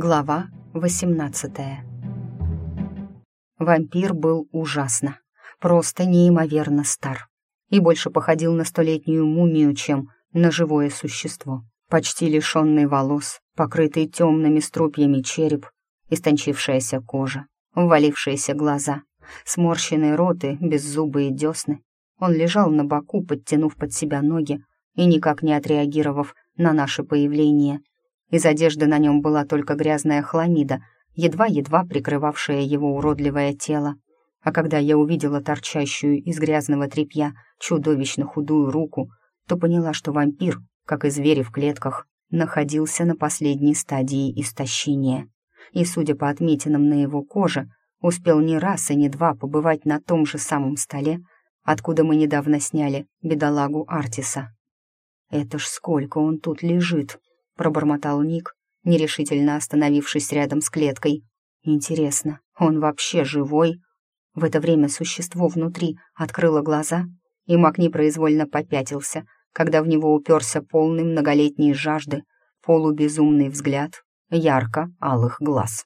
Глава 18 Вампир был ужасно, просто неимоверно стар и больше походил на столетнюю мумию, чем на живое существо. Почти лишенный волос, покрытый темными струпьями череп, истончившаяся кожа, ввалившиеся глаза, сморщенные роты, беззубые десны. Он лежал на боку, подтянув под себя ноги и никак не отреагировав на наше появление — из одежды на нем была только грязная хламида, едва-едва прикрывавшая его уродливое тело. А когда я увидела торчащую из грязного тряпья чудовищно худую руку, то поняла, что вампир, как и звери в клетках, находился на последней стадии истощения. И, судя по отметинам на его коже, успел не раз и не два побывать на том же самом столе, откуда мы недавно сняли бедолагу Артиса. Это ж сколько он тут лежит! Пробормотал Ник, нерешительно остановившись рядом с клеткой. Интересно, он вообще живой? В это время существо внутри открыло глаза, и маг непроизвольно попятился, когда в него уперся полный многолетней жажды, полубезумный взгляд ярко-алых глаз.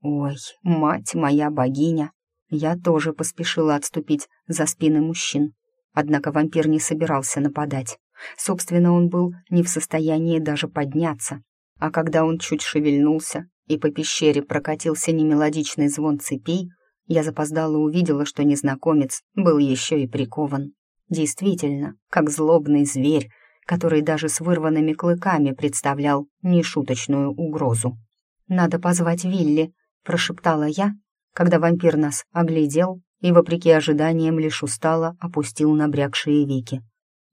«Ой, мать моя богиня!» Я тоже поспешила отступить за спины мужчин. Однако вампир не собирался нападать. Собственно, он был не в состоянии даже подняться, а когда он чуть шевельнулся и по пещере прокатился немелодичный звон цепей, я запоздала увидела, что незнакомец был еще и прикован. Действительно, как злобный зверь, который даже с вырванными клыками представлял нешуточную угрозу. «Надо позвать Вилли», — прошептала я, когда вампир нас оглядел и, вопреки ожиданиям, лишь устало опустил набрякшие веки.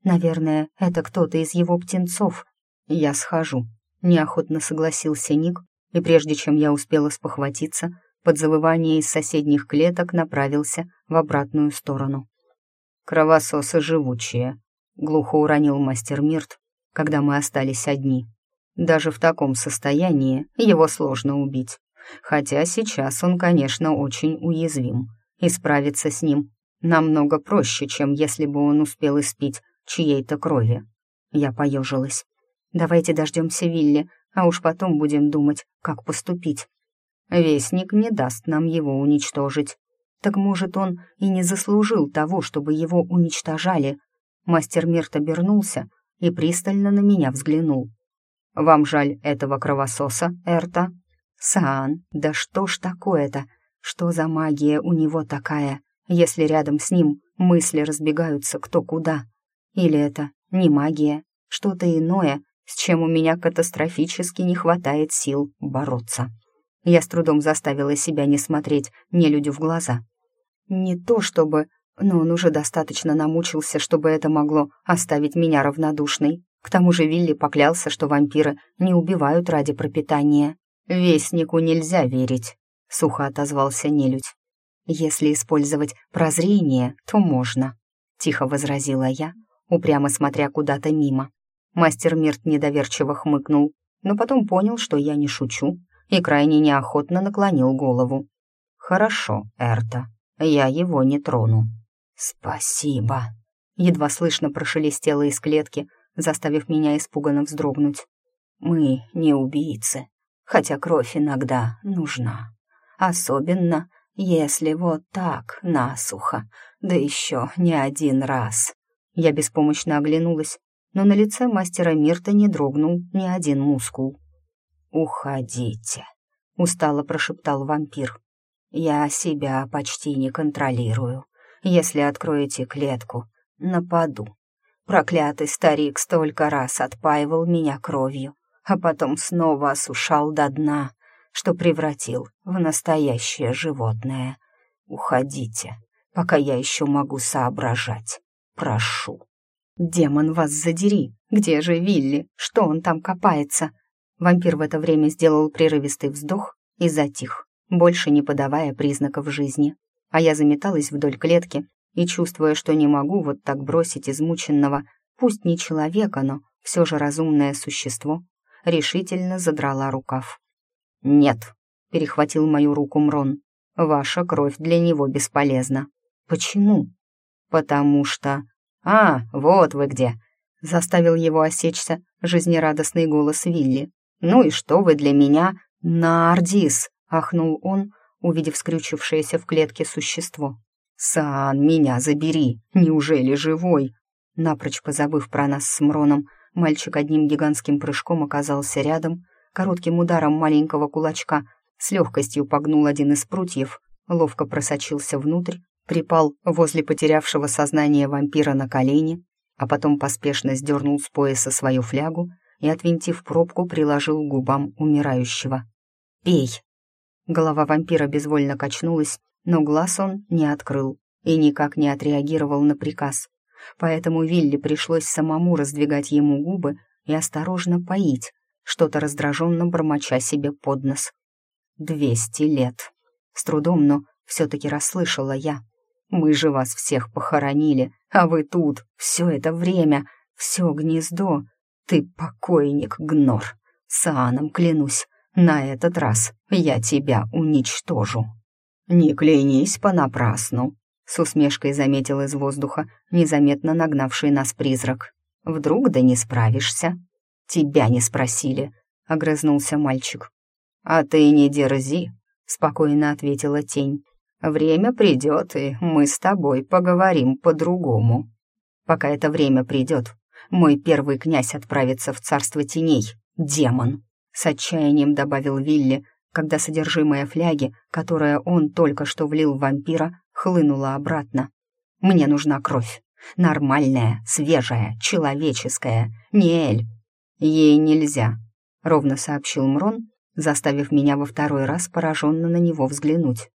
Наверное, это кто-то из его птенцов. Я схожу. Неохотно согласился Ник, и прежде чем я успела спохватиться, под завывание из соседних клеток направился в обратную сторону. «Кровососы живучие», — глухо уронил мастер Мирт, когда мы остались одни. «Даже в таком состоянии его сложно убить. Хотя сейчас он, конечно, очень уязвим, и справиться с ним намного проще, чем если бы он успел испить чьей-то крови. Я поежилась. «Давайте дождемся Вилли, а уж потом будем думать, как поступить. Вестник не даст нам его уничтожить. Так, может, он и не заслужил того, чтобы его уничтожали?» Мастер Мирт обернулся и пристально на меня взглянул. «Вам жаль этого кровососа, Эрта?» «Саан, да что ж такое-то? Что за магия у него такая, если рядом с ним мысли разбегаются кто куда?» Или это не магия, что-то иное, с чем у меня катастрофически не хватает сил бороться. Я с трудом заставила себя не смотреть нелюдю в глаза. Не то чтобы, но он уже достаточно намучился, чтобы это могло оставить меня равнодушной. К тому же Вилли поклялся, что вампиры не убивают ради пропитания. «Вестнику нельзя верить», — сухо отозвался нелюдь. «Если использовать прозрение, то можно», — тихо возразила я, упрямо смотря куда-то мимо. Мастер Мирт недоверчиво хмыкнул, но потом понял, что я не шучу, и крайне неохотно наклонил голову. «Хорошо, Эрта, я его не трону». «Спасибо», — едва слышно прошелестело из клетки, заставив меня испуганно вздрогнуть. «Мы не убийцы, хотя кровь иногда нужна. Особенно, если вот так, насухо, да еще не один раз. Я беспомощно оглянулась, но на лице мастера Мирта не дрогнул ни один мускул. «Уходите», — устало прошептал вампир. «Я себя почти не контролирую. Если откроете клетку, нападу. Проклятый старик столько раз отпаивал меня кровью, а потом снова осушал до дна, что превратил в настоящее животное. Уходите, пока я еще могу соображать прошу». «Демон, вас задери! Где же Вилли? Что он там копается?» Вампир в это время сделал прерывистый вздох и затих, больше не подавая признаков жизни. А я заметалась вдоль клетки и, чувствуя, что не могу вот так бросить измученного, пусть не человека, но все же разумное существо, решительно задрала рукав. «Нет», — перехватил мою руку Мрон, — «ваша кровь для него бесполезна». «Почему?» «Потому что...» «А, вот вы где!» — заставил его осечься жизнерадостный голос Вилли. «Ну и что вы для меня? «Нардис!» — ахнул он, увидев скрючившееся в клетке существо. «Сан, меня забери! Неужели живой?» Напрочь позабыв про нас с Мроном, мальчик одним гигантским прыжком оказался рядом, коротким ударом маленького кулачка с легкостью погнул один из прутьев, ловко просочился внутрь, припал возле потерявшего сознание вампира на колени, а потом поспешно сдернул с пояса свою флягу и, отвинтив пробку, приложил к губам умирающего. «Пей!» Голова вампира безвольно качнулась, но глаз он не открыл и никак не отреагировал на приказ. Поэтому Вилли пришлось самому раздвигать ему губы и осторожно поить, что-то раздраженно бормоча себе под нос. «Двести лет!» С трудом, но все-таки расслышала я. «Мы же вас всех похоронили, а вы тут, все это время, все гнездо. Ты покойник, Гнор. Сааном клянусь, на этот раз я тебя уничтожу». «Не клянись понапрасну», — с усмешкой заметил из воздуха незаметно нагнавший нас призрак. «Вдруг да не справишься?» «Тебя не спросили», — огрызнулся мальчик. «А ты не дерзи», — спокойно ответила тень. «Время придет, и мы с тобой поговорим по-другому. Пока это время придет, мой первый князь отправится в царство теней, демон», — с отчаянием добавил Вилли, когда содержимое фляги, которое он только что влил в вампира, хлынуло обратно. «Мне нужна кровь. Нормальная, свежая, человеческая. Не Эль. Ей нельзя», — ровно сообщил Мрон, заставив меня во второй раз пораженно на него взглянуть.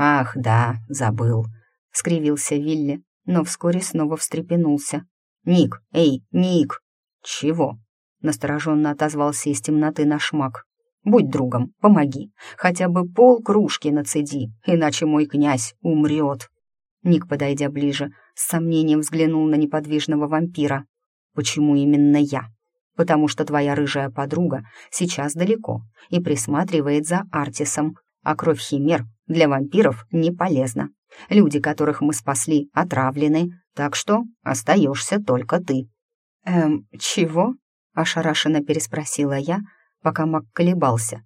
«Ах, да, забыл», — скривился Вилли, но вскоре снова встрепенулся. «Ник, эй, Ник!» «Чего?» — настороженно отозвался из темноты наш маг. «Будь другом, помоги, хотя бы пол кружки нацеди, иначе мой князь умрет». Ник, подойдя ближе, с сомнением взглянул на неподвижного вампира. «Почему именно я?» потому что твоя рыжая подруга сейчас далеко и присматривает за Артисом, а кровь химер для вампиров не полезна. Люди, которых мы спасли, отравлены, так что остаешься только ты». «Эм, чего?» — ошарашенно переспросила я, пока Мак колебался.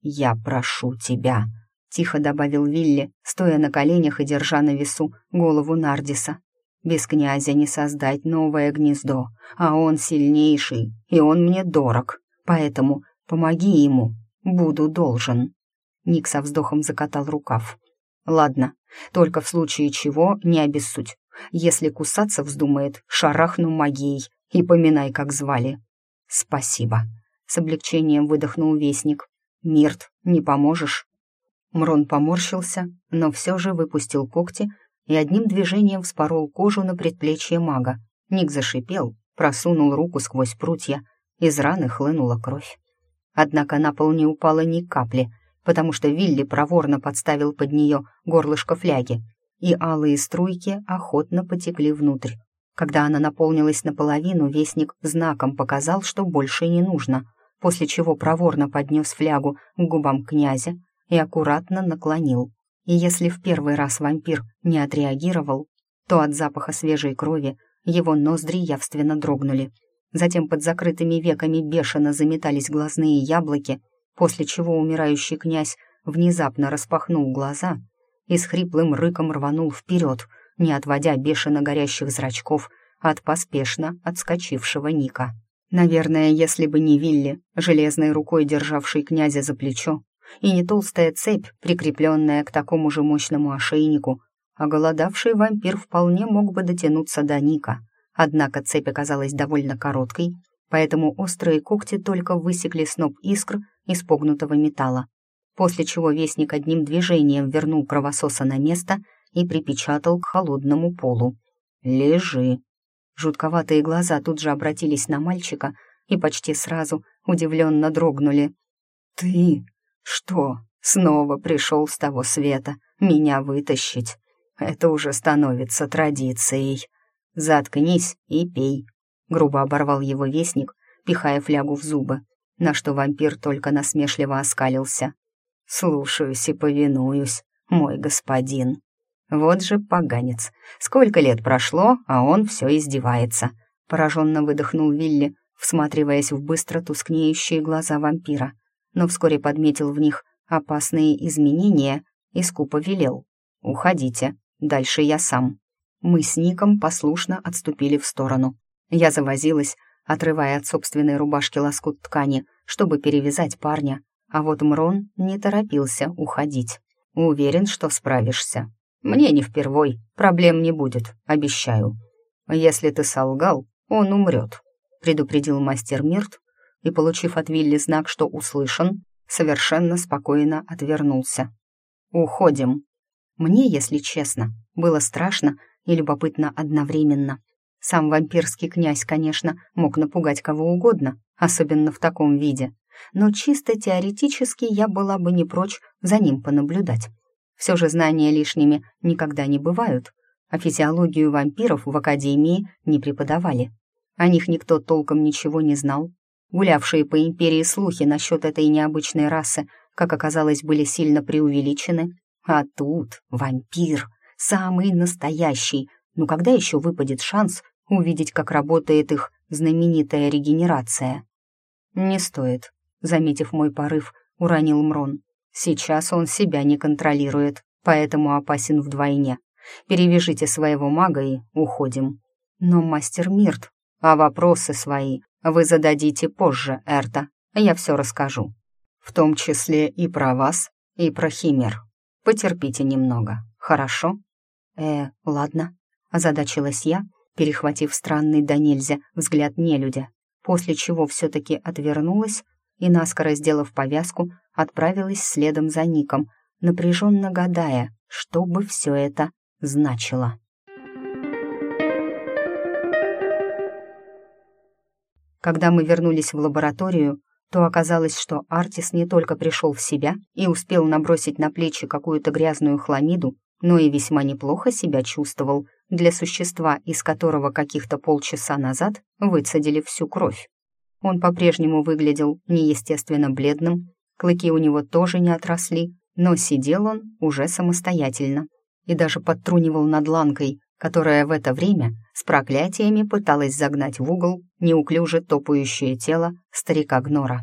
«Я прошу тебя», — тихо добавил Вилли, стоя на коленях и держа на весу голову Нардиса. Без князя не создать новое гнездо, а он сильнейший, и он мне дорог, поэтому помоги ему, буду должен». Ник со вздохом закатал рукав. «Ладно, только в случае чего не обессудь. Если кусаться вздумает, шарахну магией и поминай, как звали». «Спасибо», — с облегчением выдохнул вестник. «Мирт, не поможешь?» Мрон поморщился, но все же выпустил когти и одним движением вспорол кожу на предплечье мага. Ник зашипел, просунул руку сквозь прутья, из раны хлынула кровь. Однако на пол не упало ни капли, потому что Вилли проворно подставил под нее горлышко фляги, и алые струйки охотно потекли внутрь. Когда она наполнилась наполовину, вестник знаком показал, что больше не нужно, после чего проворно поднес флягу к губам князя и аккуратно наклонил и если в первый раз вампир не отреагировал, то от запаха свежей крови его ноздри явственно дрогнули. Затем под закрытыми веками бешено заметались глазные яблоки, после чего умирающий князь внезапно распахнул глаза и с хриплым рыком рванул вперед, не отводя бешено горящих зрачков от поспешно отскочившего Ника. Наверное, если бы не Вилли, железной рукой державший князя за плечо, и не толстая цепь, прикрепленная к такому же мощному ошейнику, а голодавший вампир вполне мог бы дотянуться до Ника. Однако цепь оказалась довольно короткой, поэтому острые когти только высекли сноп искр из погнутого металла, после чего вестник одним движением вернул кровососа на место и припечатал к холодному полу. «Лежи!» Жутковатые глаза тут же обратились на мальчика и почти сразу удивленно дрогнули. «Ты...» Что, снова пришел с того света меня вытащить? Это уже становится традицией. Заткнись и пей. Грубо оборвал его вестник, пихая флягу в зубы, на что вампир только насмешливо оскалился. «Слушаюсь и повинуюсь, мой господин». Вот же поганец. Сколько лет прошло, а он все издевается. Пораженно выдохнул Вилли, всматриваясь в быстро тускнеющие глаза вампира но вскоре подметил в них опасные изменения и скупо велел. «Уходите, дальше я сам». Мы с Ником послушно отступили в сторону. Я завозилась, отрывая от собственной рубашки лоскут ткани, чтобы перевязать парня, а вот Мрон не торопился уходить. «Уверен, что справишься. Мне не впервой, проблем не будет, обещаю. Если ты солгал, он умрет», — предупредил мастер Мирт, и, получив от Вилли знак, что услышан, совершенно спокойно отвернулся. «Уходим». Мне, если честно, было страшно и любопытно одновременно. Сам вампирский князь, конечно, мог напугать кого угодно, особенно в таком виде, но чисто теоретически я была бы не прочь за ним понаблюдать. Все же знания лишними никогда не бывают, а физиологию вампиров в академии не преподавали. О них никто толком ничего не знал. Гулявшие по империи слухи насчет этой необычной расы, как оказалось, были сильно преувеличены. А тут вампир, самый настоящий. Ну когда еще выпадет шанс увидеть, как работает их знаменитая регенерация? Не стоит, заметив мой порыв, уронил Мрон. Сейчас он себя не контролирует, поэтому опасен вдвойне. Перевяжите своего мага и уходим. Но мастер Мирт, а вопросы свои вы зададите позже, Эрта. Я все расскажу. В том числе и про вас, и про Химер. Потерпите немного, хорошо? Э, ладно, озадачилась я, перехватив странный до нельзя взгляд нелюдя, после чего все-таки отвернулась и, наскоро сделав повязку, отправилась следом за Ником, напряженно гадая, что бы все это значило. Когда мы вернулись в лабораторию, то оказалось, что Артис не только пришел в себя и успел набросить на плечи какую-то грязную хламиду, но и весьма неплохо себя чувствовал для существа, из которого каких-то полчаса назад выцедили всю кровь. Он по-прежнему выглядел неестественно бледным, клыки у него тоже не отросли, но сидел он уже самостоятельно и даже подтрунивал над ланкой, которая в это время с проклятиями пыталась загнать в угол неуклюже топающее тело старика Гнора.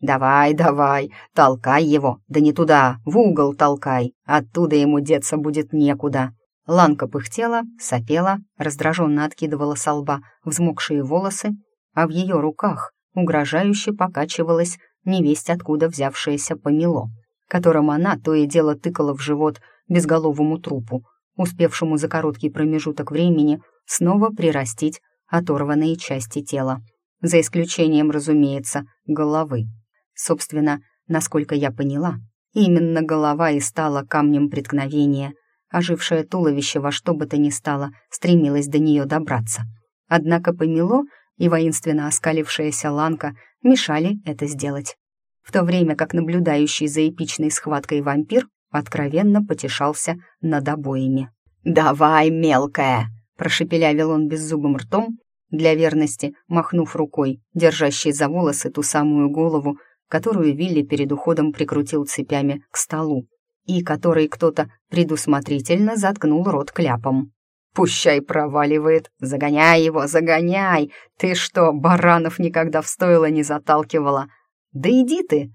«Давай, давай, толкай его, да не туда, в угол толкай, оттуда ему деться будет некуда». Ланка пыхтела, сопела, раздраженно откидывала со лба взмокшие волосы а в ее руках угрожающе покачивалось невесть откуда взявшееся помело, которым она то и дело тыкала в живот безголовому трупу, успевшему за короткий промежуток времени снова прирастить оторванные части тела, за исключением, разумеется, головы. Собственно, насколько я поняла, именно голова и стала камнем преткновения. Ожившее туловище во что бы то ни стало стремилось до нее добраться. Однако помело и воинственно оскалившаяся ланка мешали это сделать. В то время как наблюдающий за эпичной схваткой вампир откровенно потешался над обоими. «Давай, мелкая!» — прошепелявил он беззубым ртом, для верности махнув рукой, держащей за волосы ту самую голову, которую Вилли перед уходом прикрутил цепями к столу, и которой кто-то предусмотрительно заткнул рот кляпом. Пущай проваливает. Загоняй его, загоняй. Ты что, баранов никогда в стойло не заталкивала? Да иди ты,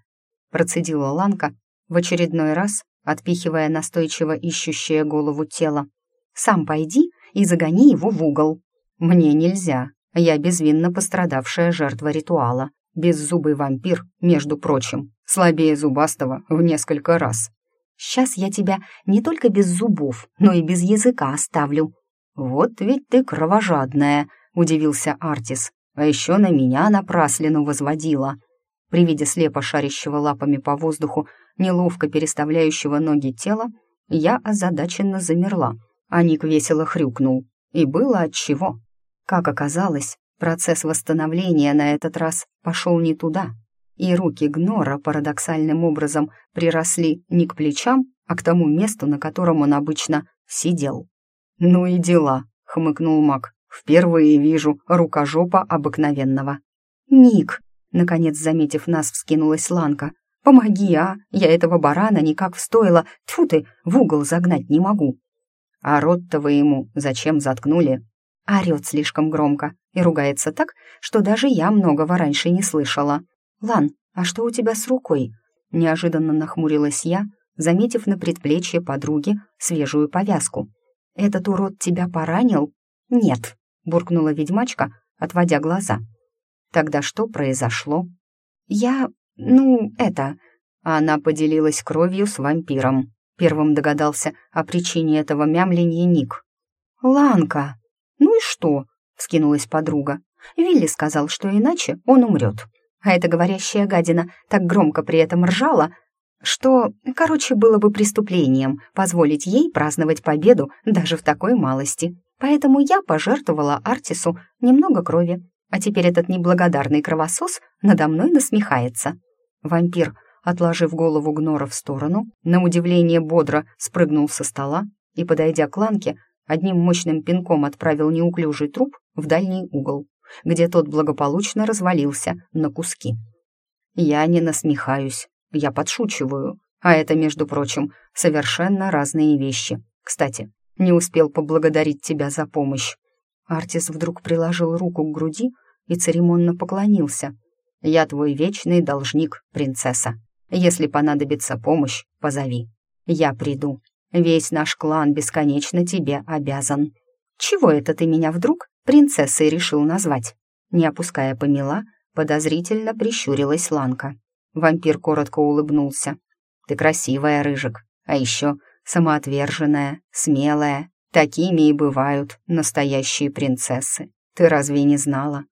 процедила Ланка, в очередной раз отпихивая настойчиво ищущее голову тело. Сам пойди и загони его в угол. Мне нельзя. Я безвинно пострадавшая жертва ритуала. Беззубый вампир, между прочим, слабее зубастого в несколько раз. Сейчас я тебя не только без зубов, но и без языка оставлю», «Вот ведь ты кровожадная», — удивился Артис. «А еще на меня напраслину возводила». При виде слепо шарящего лапами по воздуху, неловко переставляющего ноги тела, я озадаченно замерла, а Ник весело хрюкнул. И было отчего. Как оказалось, процесс восстановления на этот раз пошел не туда, и руки Гнора парадоксальным образом приросли не к плечам, а к тому месту, на котором он обычно сидел. «Ну и дела», — хмыкнул маг. «Впервые вижу рукожопа обыкновенного». «Ник», — наконец заметив нас, вскинулась Ланка. «Помоги, а! Я этого барана никак в стойло, тьфу ты, в угол загнать не могу». «А рот-то вы ему зачем заткнули?» Орет слишком громко и ругается так, что даже я многого раньше не слышала. «Лан, «А что у тебя с рукой?» Неожиданно нахмурилась я, заметив на предплечье подруги свежую повязку. «Этот урод тебя поранил?» «Нет», — буркнула ведьмачка, отводя глаза. «Тогда что произошло?» «Я... ну, это...» Она поделилась кровью с вампиром. Первым догадался о причине этого мямленья Ник. «Ланка!» «Ну и что?» — вскинулась подруга. Вилли сказал, что иначе он умрет. А эта говорящая гадина так громко при этом ржала, что, короче, было бы преступлением позволить ей праздновать победу даже в такой малости. Поэтому я пожертвовала Артису немного крови, а теперь этот неблагодарный кровосос надо мной насмехается. Вампир, отложив голову Гнора в сторону, на удивление бодро спрыгнул со стола и, подойдя к Ланке, одним мощным пинком отправил неуклюжий труп в дальний угол где тот благополучно развалился на куски. Я не насмехаюсь, я подшучиваю, а это, между прочим, совершенно разные вещи. Кстати, не успел поблагодарить тебя за помощь. Артис вдруг приложил руку к груди и церемонно поклонился. «Я твой вечный должник, принцесса. Если понадобится помощь, позови. Я приду. Весь наш клан бесконечно тебе обязан». «Чего это ты меня вдруг принцессой решил назвать. Не опуская помела, подозрительно прищурилась Ланка. Вампир коротко улыбнулся. «Ты красивая, Рыжик, а еще самоотверженная, смелая. Такими и бывают настоящие принцессы. Ты разве не знала?»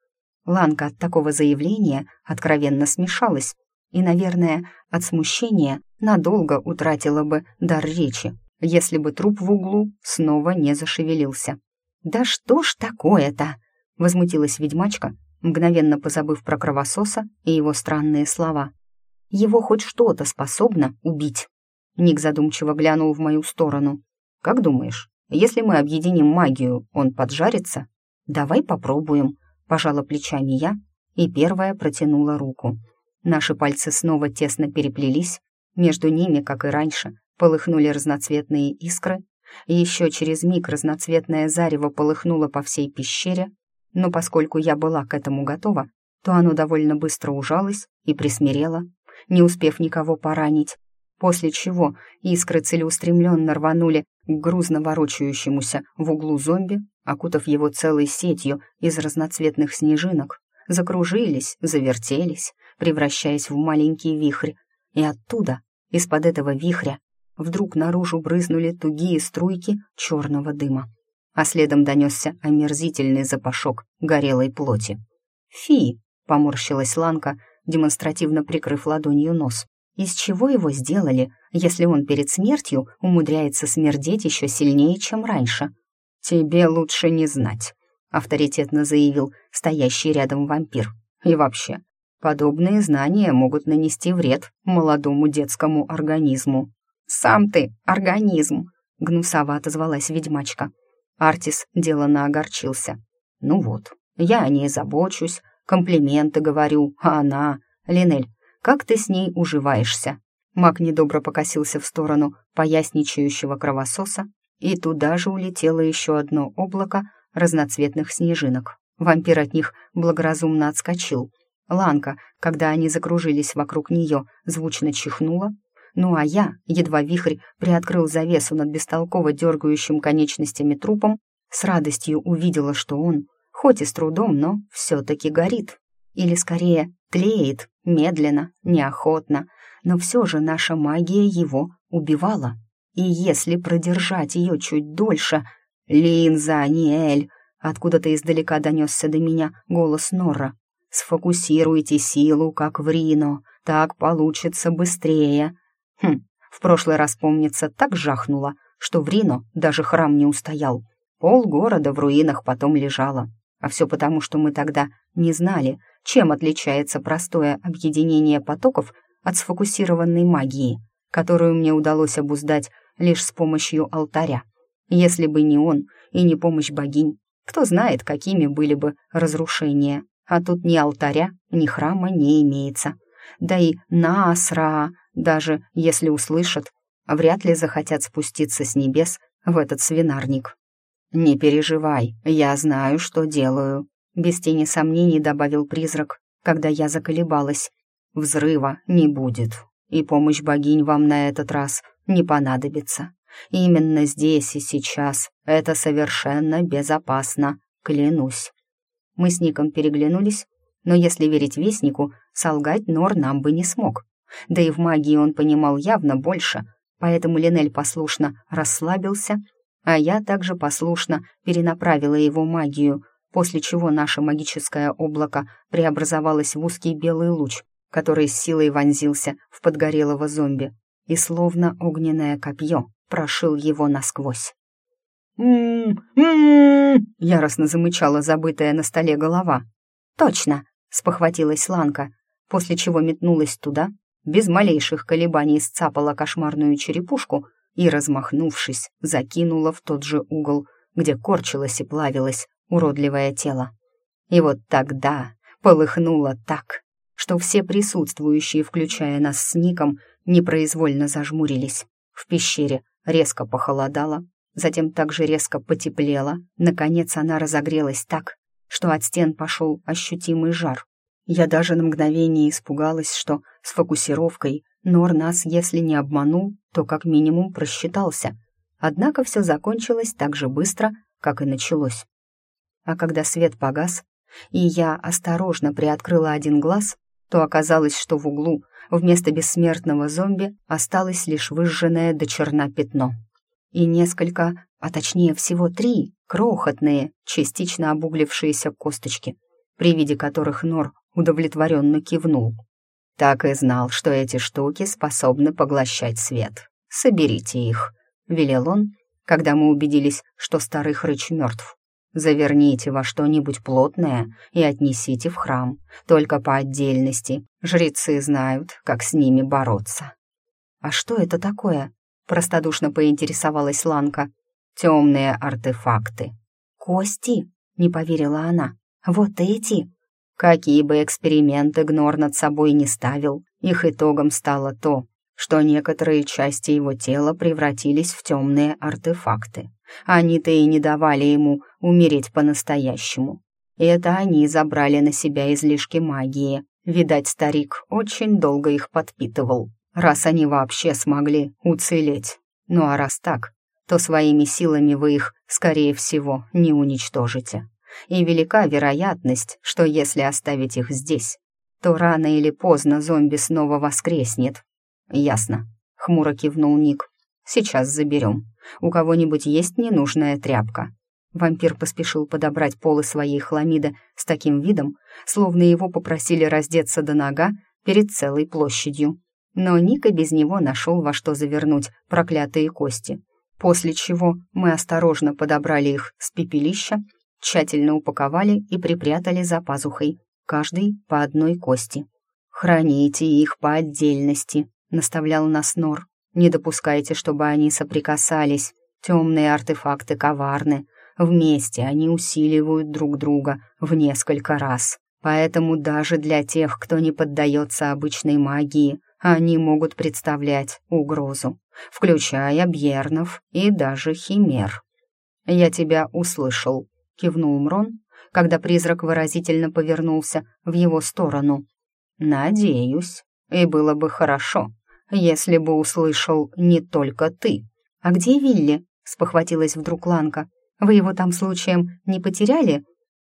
Ланка от такого заявления откровенно смешалась и, наверное, от смущения надолго утратила бы дар речи, если бы труп в углу снова не зашевелился. «Да что ж такое-то?» — возмутилась ведьмачка, мгновенно позабыв про кровососа и его странные слова. «Его хоть что-то способно убить». Ник задумчиво глянул в мою сторону. «Как думаешь, если мы объединим магию, он поджарится?» «Давай попробуем», — пожала плечами я и первая протянула руку. Наши пальцы снова тесно переплелись, между ними, как и раньше, полыхнули разноцветные искры, еще через миг разноцветное зарево полыхнуло по всей пещере, но поскольку я была к этому готова, то оно довольно быстро ужалось и присмирело, не успев никого поранить, после чего искры целеустремленно рванули к грузно ворочающемуся в углу зомби, окутав его целой сетью из разноцветных снежинок, закружились, завертелись, превращаясь в маленький вихрь, и оттуда, из-под этого вихря, вдруг наружу брызнули тугие струйки черного дыма, а следом донесся омерзительный запашок горелой плоти. «Фи!» — поморщилась Ланка, демонстративно прикрыв ладонью нос. «Из чего его сделали, если он перед смертью умудряется смердеть еще сильнее, чем раньше?» «Тебе лучше не знать», — авторитетно заявил стоящий рядом вампир. «И вообще, подобные знания могут нанести вред молодому детскому организму». «Сам ты, организм!» — гнусаво отозвалась ведьмачка. Артис деланно огорчился. «Ну вот, я о ней забочусь, комплименты говорю, а она... Линель, как ты с ней уживаешься?» Маг недобро покосился в сторону поясничающего кровососа, и туда же улетело еще одно облако разноцветных снежинок. Вампир от них благоразумно отскочил. Ланка, когда они закружились вокруг нее, звучно чихнула ну а я, едва вихрь приоткрыл завесу над бестолково дергающим конечностями трупом, с радостью увидела, что он, хоть и с трудом, но все-таки горит. Или скорее тлеет, медленно, неохотно, но все же наша магия его убивала. И если продержать ее чуть дольше... «Линза, Ниэль!» Откуда-то издалека донесся до меня голос Нора. «Сфокусируйте силу, как в Рино, так получится быстрее. Хм, в прошлый раз, помнится, так жахнуло, что в Рино даже храм не устоял. Пол города в руинах потом лежало. А все потому, что мы тогда не знали, чем отличается простое объединение потоков от сфокусированной магии, которую мне удалось обуздать лишь с помощью алтаря. Если бы не он и не помощь богинь, кто знает, какими были бы разрушения. А тут ни алтаря, ни храма не имеется. Да и Наасра даже если услышат, вряд ли захотят спуститься с небес в этот свинарник. «Не переживай, я знаю, что делаю», — без тени сомнений добавил призрак, когда я заколебалась. взрыва не будет, и помощь богинь вам на этот раз не понадобится. Именно здесь и сейчас это совершенно безопасно, клянусь». Мы с Ником переглянулись, но если верить Вестнику, солгать Нор нам бы не смог. Да и в магии он понимал явно больше, поэтому Линель послушно расслабился, а я также послушно перенаправила его магию, после чего наше магическое облако преобразовалось в узкий белый луч, который с силой вонзился в подгорелого зомби и словно огненное копье прошил его насквозь. «М-м-м!» — яростно замычала забытая на столе голова. «Точно!» — спохватилась Ланка, после чего метнулась туда, без малейших колебаний сцапала кошмарную черепушку и, размахнувшись, закинула в тот же угол, где корчилось и плавилось уродливое тело. И вот тогда полыхнуло так, что все присутствующие, включая нас с Ником, непроизвольно зажмурились. В пещере резко похолодало, затем также резко потеплело, наконец она разогрелась так, что от стен пошел ощутимый жар. Я даже на мгновение испугалась, что с фокусировкой Нор нас, если не обманул, то как минимум просчитался. Однако все закончилось так же быстро, как и началось. А когда свет погас, и я осторожно приоткрыла один глаз, то оказалось, что в углу вместо бессмертного зомби осталось лишь выжженное до черна пятно. И несколько, а точнее всего три, крохотные, частично обуглившиеся косточки, при виде которых Нор удовлетворенно кивнул. «Так и знал, что эти штуки способны поглощать свет. Соберите их», — велел он, когда мы убедились, что старый хрыч мертв. Заверните во что-нибудь плотное и отнесите в храм. Только по отдельности. Жрецы знают, как с ними бороться». «А что это такое?» — простодушно поинтересовалась Ланка. «Темные артефакты». «Кости?» — не поверила она. «Вот эти?» Какие бы эксперименты Гнор над собой не ставил, их итогом стало то, что некоторые части его тела превратились в темные артефакты. Они-то и не давали ему умереть по-настоящему. И это они забрали на себя излишки магии. Видать, старик очень долго их подпитывал, раз они вообще смогли уцелеть. Ну а раз так, то своими силами вы их, скорее всего, не уничтожите. И велика вероятность, что если оставить их здесь, то рано или поздно зомби снова воскреснет. «Ясно», — хмуро кивнул Ник. «Сейчас заберем. У кого-нибудь есть ненужная тряпка?» Вампир поспешил подобрать полы своей хламиды с таким видом, словно его попросили раздеться до нога перед целой площадью. Но Ника без него нашел во что завернуть проклятые кости, после чего мы осторожно подобрали их с пепелища, тщательно упаковали и припрятали за пазухой, каждый по одной кости. «Храните их по отдельности», — наставлял нас Нор. «Не допускайте, чтобы они соприкасались. Темные артефакты коварны, Вместе они усиливают друг друга в несколько раз. Поэтому даже для тех, кто не поддается обычной магии, они могут представлять угрозу, включая бьернов и даже химер. «Я тебя услышал», — кивнул Мрон, когда призрак выразительно повернулся в его сторону. «Надеюсь, и было бы хорошо, если бы услышал не только ты». «А где Вилли?» — спохватилась вдруг Ланка. Вы его там случаем не потеряли?»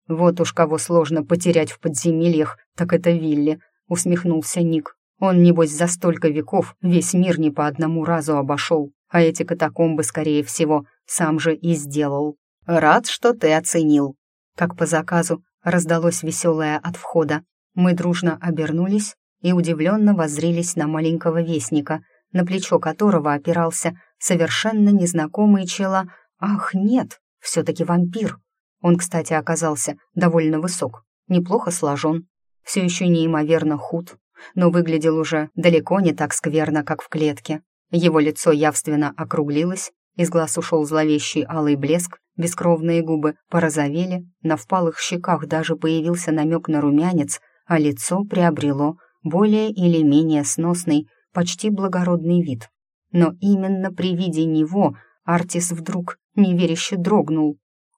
«Вот уж кого сложно потерять в подземельях, так это Вилли», — усмехнулся Ник. «Он, небось, за столько веков весь мир не по одному разу обошел, а эти катакомбы, скорее всего, сам же и сделал». «Рад, что ты оценил». Как по заказу раздалось веселое от входа. Мы дружно обернулись и удивленно воззрились на маленького вестника, на плечо которого опирался совершенно незнакомый чела. «Ах, нет, все-таки вампир. Он, кстати, оказался довольно высок, неплохо сложен, все еще неимоверно худ, но выглядел уже далеко не так скверно, как в клетке. Его лицо явственно округлилось, из глаз ушел зловещий алый блеск, бескровные губы порозовели, на впалых щеках даже появился намек на румянец, а лицо приобрело более или менее сносный, почти благородный вид. Но именно при виде него Артис вдруг неверяще дрогнул.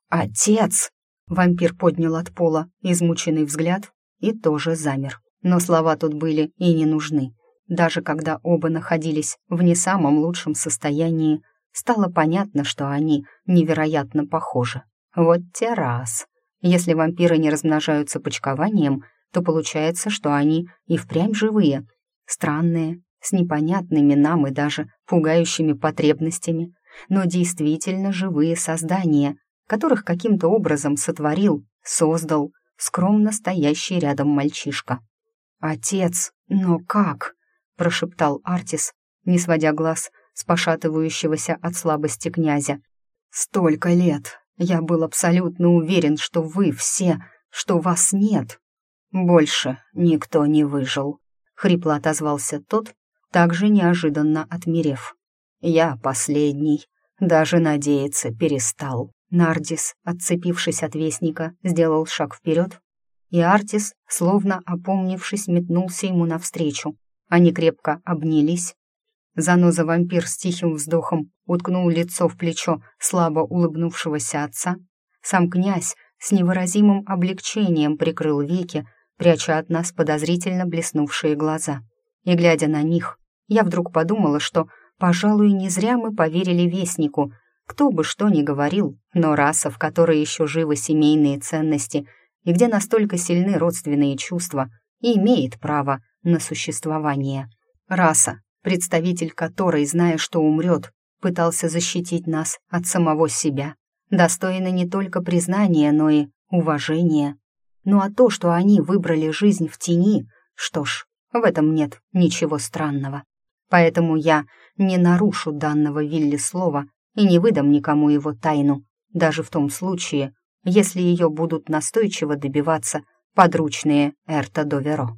«Отец!» Вампир поднял от пола измученный взгляд и тоже замер. но слова тут были и не нужны. Даже когда оба находились в не самом лучшем состоянии, стало понятно, что они невероятно похожи. Вот те раз. Если вампиры не размножаются почкованием, то получается, что они и впрямь живые, странные, с непонятными нам и даже пугающими потребностями, но действительно живые создания, которых каким-то образом сотворил, создал скромно стоящий рядом мальчишка. «Отец, но как?» — прошептал Артис, не сводя глаз с пошатывающегося от слабости князя. «Столько лет! Я был абсолютно уверен, что вы все, что вас нет!» «Больше никто не выжил», — хрипло отозвался тот, также неожиданно отмерев. «Я последний, даже надеяться перестал». Нардис, отцепившись от вестника, сделал шаг вперед, и Артис, словно опомнившись, метнулся ему навстречу. Они крепко обнялись. Заноза-вампир с тихим вздохом уткнул лицо в плечо слабо улыбнувшегося отца. Сам князь с невыразимым облегчением прикрыл веки, пряча от нас подозрительно блеснувшие глаза. И, глядя на них, я вдруг подумала, что, пожалуй, не зря мы поверили вестнику. Кто бы что ни говорил, но раса, в которой еще живы семейные ценности — и где настолько сильны родственные чувства имеет право на существование. Раса, представитель которой, зная, что умрет, пытался защитить нас от самого себя, достойна не только признания, но и уважения. Ну а то, что они выбрали жизнь в тени, что ж, в этом нет ничего странного. Поэтому я не нарушу данного Вилли слова и не выдам никому его тайну, даже в том случае, если ее будут настойчиво добиваться подручные Эрта Доверо.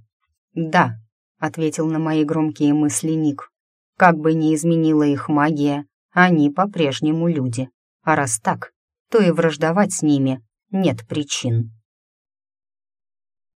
«Да», — ответил на мои громкие мысли Ник, «как бы ни изменила их магия, они по-прежнему люди, а раз так, то и враждовать с ними нет причин».